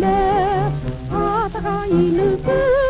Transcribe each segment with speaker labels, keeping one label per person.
Speaker 1: le, attraille le cœur.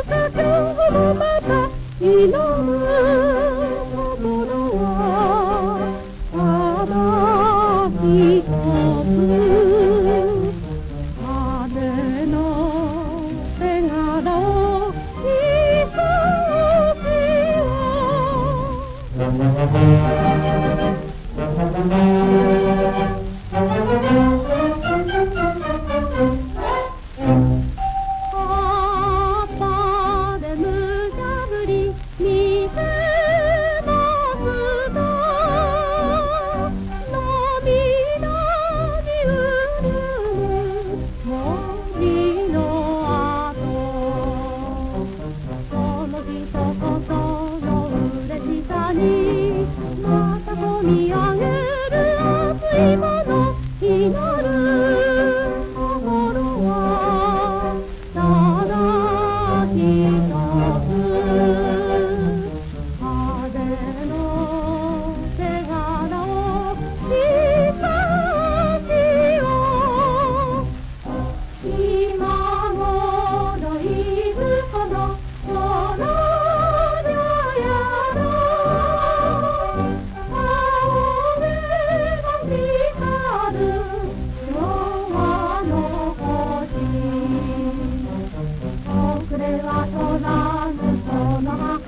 Speaker 1: はとらぬその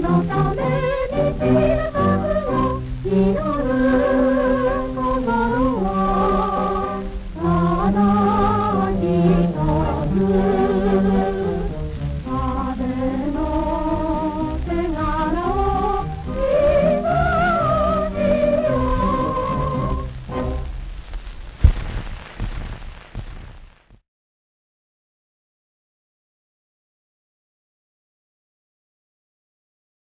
Speaker 1: のために散る策祈る